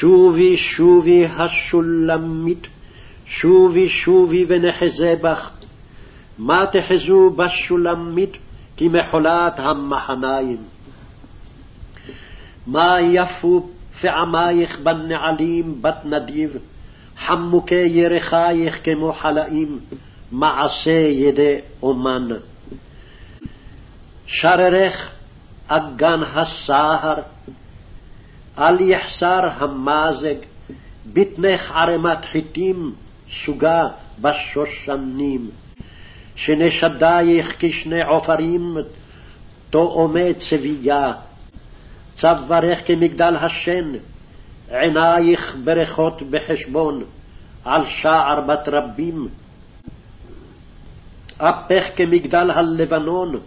שובי שובי השולמית, שובי שובי ונחזה בך. מה תחזו בשולמית כמחולת המחניים? מה יפו פעמייך בנעלים בת נדיב, חמוקי ירחייך כמו חלאים, מעשה ידי אומן. שררך אגן הסהר, אל יחסר המזג, בטנך ערמת חיטים, סוגה בשושנים. שנשדייך כשני עופרים, תאומי צבייה. צווארך כמגדל השן, עינייך ברכות בחשבון, על שער בת רבים. אפך כמגדל הלבנון,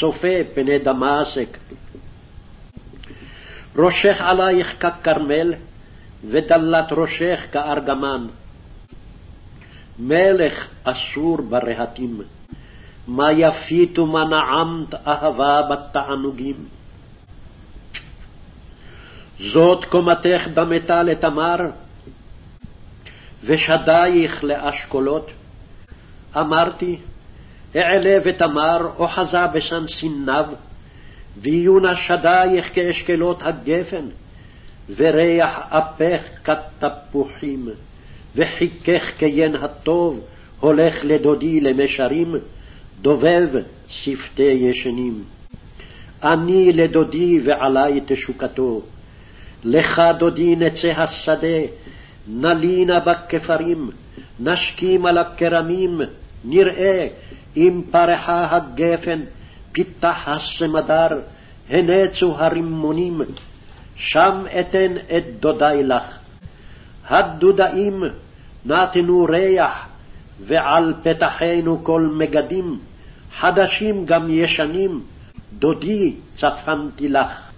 צופה פני דמשק. ראשך עלייך ככרמל, ודלת ראשך כארגמן. מלך אסור ברהטים, מה יפית ומה נעמת אהבה בתענוגים. זאת קומתך דמתה לתמר, ושדייך לאשכולות. אמרתי, אעלה ותמר אוחזה בשן סיניו, ויהיו שדייך כאשכלות הגפן, וריח אפך כתפוחים, וחיכך כיין הטוב, הולך לדודי למישרים, דובב שפתי ישנים. אני לדודי ועלי תשוקתו, לך דודי נצא השדה, נלינה בכפרים, נשכים על הכרמים, נראה אם פרחה הגפן, פיתח הסמדר, הנצו הרימונים, שם אתן את דודי לך. הדודאים נתנו ריח, ועל פתחינו כל מגדים, חדשים גם ישנים, דודי צפנתי לך.